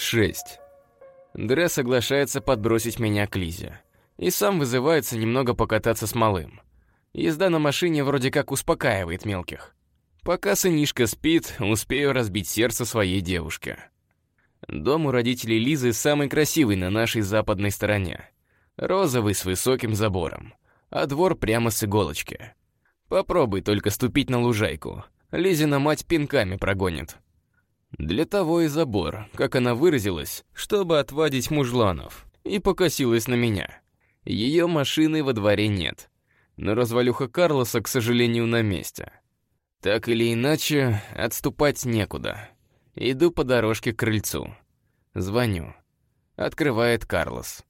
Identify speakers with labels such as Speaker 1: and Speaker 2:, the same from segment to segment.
Speaker 1: Шесть. Дре соглашается подбросить меня к Лизе. И сам вызывается немного покататься с малым. Езда на машине вроде как успокаивает мелких. Пока сынишка спит, успею разбить сердце своей девушке. Дом у родителей Лизы самый красивый на нашей западной стороне. Розовый с высоким забором, а двор прямо с иголочки. Попробуй только ступить на лужайку. Лизина мать пинками прогонит. Для того и забор, как она выразилась, чтобы отвадить мужланов, и покосилась на меня. Ее машины во дворе нет. Но развалюха Карлоса, к сожалению, на месте. Так или иначе, отступать некуда. Иду по дорожке к крыльцу. Звоню. Открывает Карлос.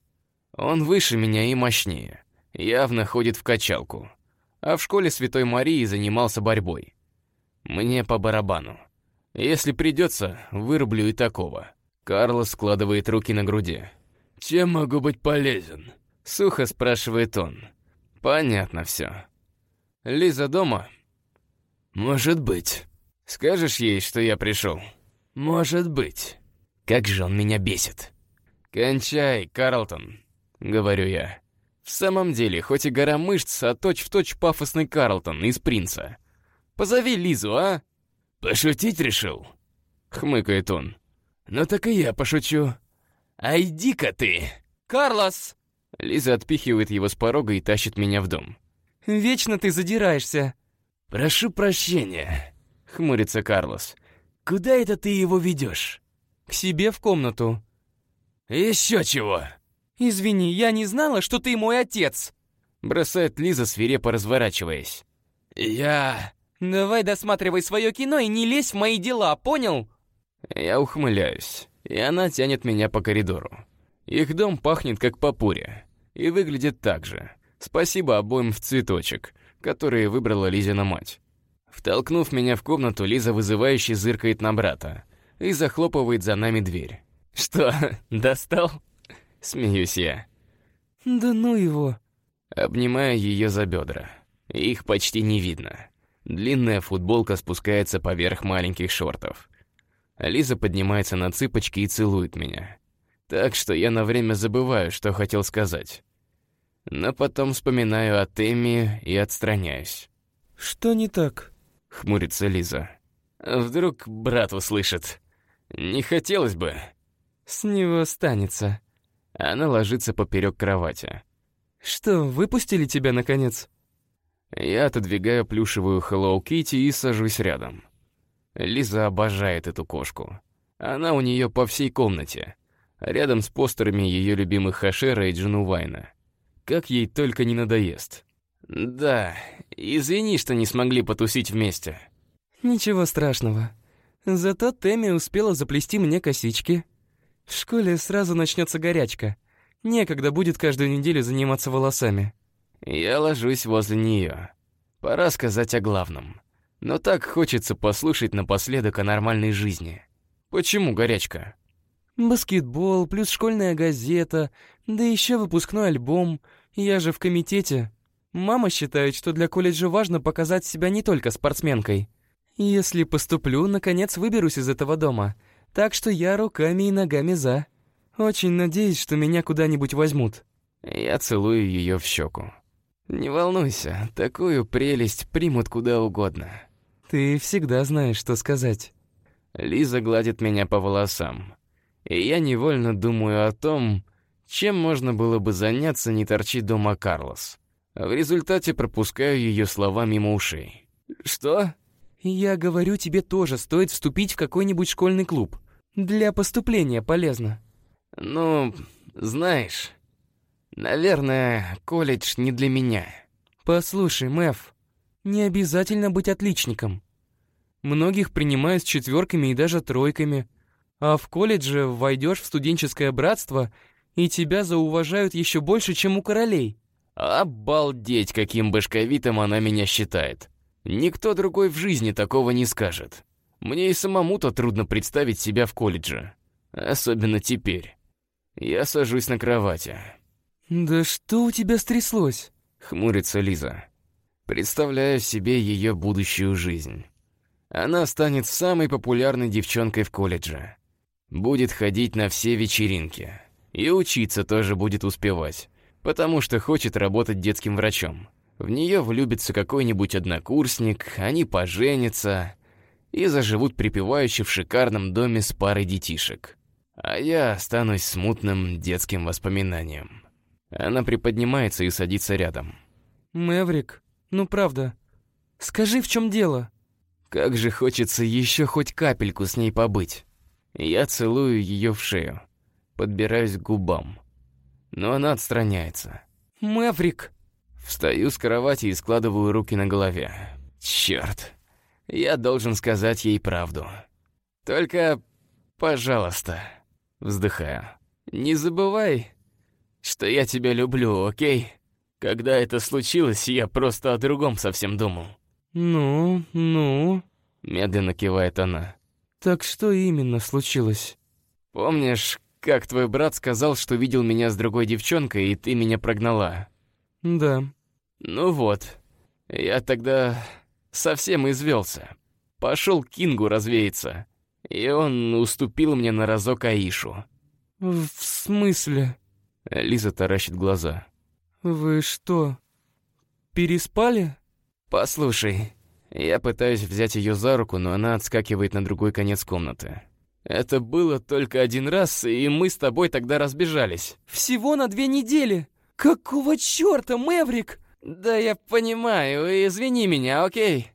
Speaker 1: Он выше меня и мощнее. Явно ходит в качалку. А в школе Святой Марии занимался борьбой. Мне по барабану. Если придется, вырублю и такого. Карлос складывает руки на груди. «Чем могу быть полезен?» Сухо спрашивает он. «Понятно все. Лиза дома?» «Может быть. Скажешь ей, что я пришел?» «Может быть. Как же он меня бесит!» «Кончай, Карлтон», — говорю я. В самом деле, хоть и гора мышц, а точь-в-точь точь пафосный Карлтон из «Принца». «Позови Лизу, а?» «Пошутить решил?» — хмыкает он. «Ну так и я пошучу. А иди-ка ты!»
Speaker 2: «Карлос!»
Speaker 1: Лиза отпихивает его с порога и тащит меня в дом.
Speaker 2: «Вечно ты задираешься!»
Speaker 1: «Прошу прощения», — хмурится Карлос. «Куда это ты его ведешь?»
Speaker 2: «К себе в комнату».
Speaker 1: «Еще чего?»
Speaker 2: «Извини, я не знала, что ты мой отец!»
Speaker 1: Бросает Лиза, свирепо разворачиваясь. «Я...»
Speaker 2: «Давай досматривай свое кино и не лезь в мои дела, понял?»
Speaker 1: Я ухмыляюсь, и она тянет меня по коридору. Их дом пахнет как папуря и выглядит так же. Спасибо обоим в цветочек, которые выбрала Лизина мать. Втолкнув меня в комнату, Лиза вызывающе зыркает на брата и захлопывает за нами дверь. «Что, достал?» — смеюсь я.
Speaker 2: «Да ну его!»
Speaker 1: Обнимаю ее за бедра. Их почти не видно. Длинная футболка спускается поверх маленьких шортов. Лиза поднимается на цыпочки и целует меня. Так что я на время забываю, что хотел сказать. Но потом вспоминаю о Тэмми и отстраняюсь.
Speaker 2: «Что не так?»
Speaker 1: — хмурится Лиза. «Вдруг брат услышит. Не хотелось бы».
Speaker 2: «С него останется».
Speaker 1: Она ложится поперек кровати.
Speaker 2: «Что, выпустили тебя, наконец?»
Speaker 1: Я отодвигаю плюшевую Hello Kitty и сажусь рядом. Лиза обожает эту кошку. Она у нее по всей комнате, рядом с постерами ее любимых Хашера и Джину Вайна. Как ей только не надоест. Да, извини, что не смогли потусить вместе.
Speaker 2: Ничего страшного. Зато Тэмми успела заплести мне косички. В школе сразу начнется горячка. Некогда будет каждую неделю заниматься волосами.
Speaker 1: Я ложусь возле нее. Пора сказать о главном. Но так хочется послушать напоследок о нормальной жизни. Почему горячка?
Speaker 2: Баскетбол, плюс школьная газета, да еще выпускной альбом. Я же в комитете. Мама считает, что для колледжа важно показать себя не только спортсменкой. Если поступлю, наконец выберусь из этого дома. Так что я руками и ногами за. Очень надеюсь, что меня куда-нибудь возьмут.
Speaker 1: Я целую ее в щеку. «Не волнуйся, такую прелесть примут куда угодно».
Speaker 2: «Ты всегда знаешь, что сказать».
Speaker 1: Лиза гладит меня по волосам. И я невольно думаю о том, чем можно было бы заняться, не торчи дома Карлос. В результате пропускаю ее слова мимо ушей. «Что?»
Speaker 2: «Я говорю, тебе тоже стоит вступить в какой-нибудь школьный клуб. Для поступления полезно».
Speaker 1: «Ну, знаешь...» Наверное, колледж не для меня.
Speaker 2: Послушай, Мэв, не обязательно быть отличником. Многих принимают с четверками и даже тройками. А в колледже войдешь в студенческое братство, и тебя зауважают еще больше, чем у королей.
Speaker 1: Обалдеть, каким башковитым она меня считает. Никто другой в жизни такого не скажет. Мне и самому-то трудно представить себя в колледже. Особенно теперь. Я сажусь на кровати.
Speaker 2: «Да что у тебя стряслось?»
Speaker 1: — хмурится Лиза. Представляю себе ее будущую жизнь. Она станет самой популярной девчонкой в колледже. Будет ходить на все вечеринки. И учиться тоже будет успевать, потому что хочет работать детским врачом. В нее влюбится какой-нибудь однокурсник, они поженятся и заживут припеваючи в шикарном доме с парой детишек. А я останусь смутным детским воспоминанием. Она приподнимается и садится рядом.
Speaker 2: «Мэврик, ну правда, скажи, в чем дело?»
Speaker 1: Как же хочется еще хоть капельку с ней побыть. Я целую ее в шею, подбираюсь к губам. Но она отстраняется.
Speaker 2: «Мэврик!»
Speaker 1: Встаю с кровати и складываю руки на голове. Черт, я должен сказать ей правду. Только, пожалуйста, вздыхаю. Не забывай, что я тебя люблю, окей? Когда это случилось, я просто о другом совсем думал.
Speaker 2: «Ну, ну...»
Speaker 1: Медленно кивает она.
Speaker 2: «Так что именно случилось?»
Speaker 1: «Помнишь, как твой брат сказал, что видел меня с другой девчонкой, и ты меня прогнала?»
Speaker 2: «Да».
Speaker 1: «Ну вот, я тогда совсем извелся. Пошел к Кингу развеяться, и он уступил мне на разок Аишу».
Speaker 2: «В смысле?»
Speaker 1: Лиза таращит глаза.
Speaker 2: «Вы что, переспали?»
Speaker 1: «Послушай, я пытаюсь взять ее за руку, но она отскакивает на другой конец комнаты. Это было только один раз, и мы с тобой тогда разбежались».
Speaker 2: «Всего на две недели? Какого черта, Мэврик?»
Speaker 1: «Да я понимаю, извини меня, окей?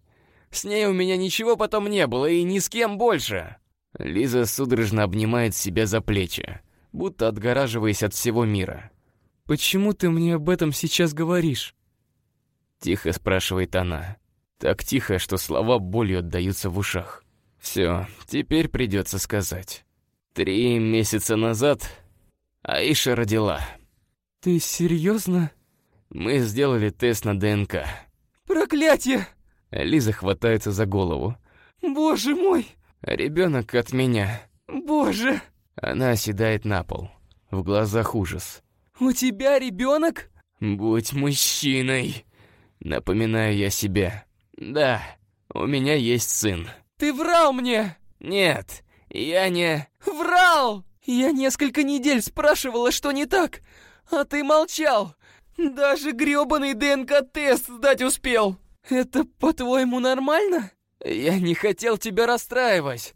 Speaker 1: С ней у меня ничего потом не было, и ни с кем больше». Лиза судорожно обнимает себя за плечи, будто отгораживаясь от всего мира.
Speaker 2: «Почему ты мне об этом сейчас говоришь?»
Speaker 1: Тихо спрашивает она. Так тихо, что слова болью отдаются в ушах. Все, теперь придется сказать. Три месяца назад Аиша родила.
Speaker 2: Ты серьезно?
Speaker 1: Мы сделали тест на ДНК.
Speaker 2: Проклятие!
Speaker 1: Лиза хватается за голову.
Speaker 2: Боже мой!
Speaker 1: Ребенок от меня.
Speaker 2: Боже!
Speaker 1: Она оседает на пол. В глазах ужас.
Speaker 2: У тебя ребенок?
Speaker 1: Будь мужчиной. Напоминаю я себе. Да, у меня есть сын.
Speaker 2: Ты врал мне!
Speaker 1: Нет, я не...
Speaker 2: Врал! Я несколько недель спрашивала, что не так, а ты молчал. Даже грёбаный ДНК-тест сдать успел. Это, по-твоему, нормально?
Speaker 1: Я не хотел тебя расстраивать.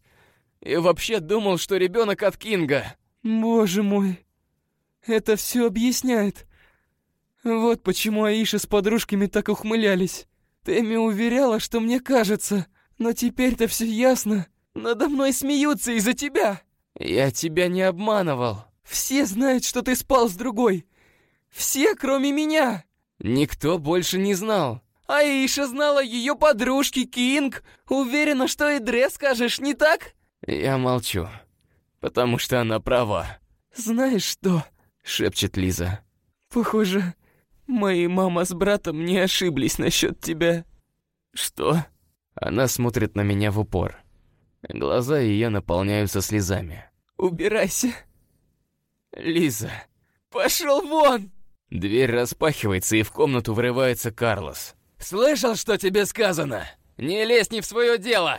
Speaker 1: И вообще думал, что ребенок от Кинга.
Speaker 2: Боже мой. Это все объясняет. Вот почему Аиша с подружками так ухмылялись. Тэмми уверяла, что мне кажется, но теперь-то все ясно. Надо мной смеются из-за тебя.
Speaker 1: Я тебя не обманывал.
Speaker 2: Все знают, что ты спал с другой. Все, кроме меня.
Speaker 1: Никто больше не знал.
Speaker 2: Аиша знала ее подружки Кинг. Уверена, что и Дре скажешь, не так?
Speaker 1: Я молчу, потому что она права.
Speaker 2: Знаешь что?
Speaker 1: Шепчет Лиза.
Speaker 2: Похоже, Мои мама с братом не ошиблись насчет тебя.
Speaker 1: Что? Она смотрит на меня в упор. Глаза ее наполняются слезами.
Speaker 2: Убирайся.
Speaker 1: Лиза.
Speaker 2: Пошел вон!
Speaker 1: Дверь распахивается, и в комнату врывается Карлос. «Слышал, что тебе сказано? Не лезь не в свое дело!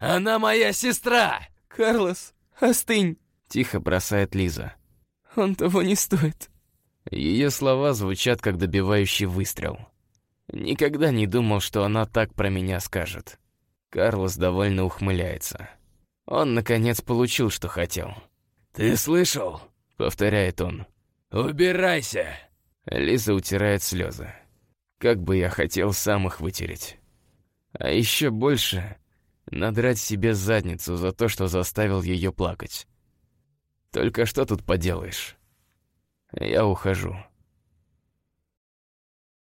Speaker 1: Она моя сестра!»
Speaker 2: «Карлос, остынь!»
Speaker 1: Тихо бросает Лиза.
Speaker 2: «Он того не стоит».
Speaker 1: Ее слова звучат как добивающий выстрел. Никогда не думал, что она так про меня скажет. Карлос довольно ухмыляется. Он, наконец, получил, что хотел. «Ты слышал?» — повторяет он. «Убирайся!» Лиза утирает слезы. Как бы я хотел сам их вытереть. А еще больше надрать себе задницу за то, что заставил ее плакать. Только что тут поделаешь? Я ухожу.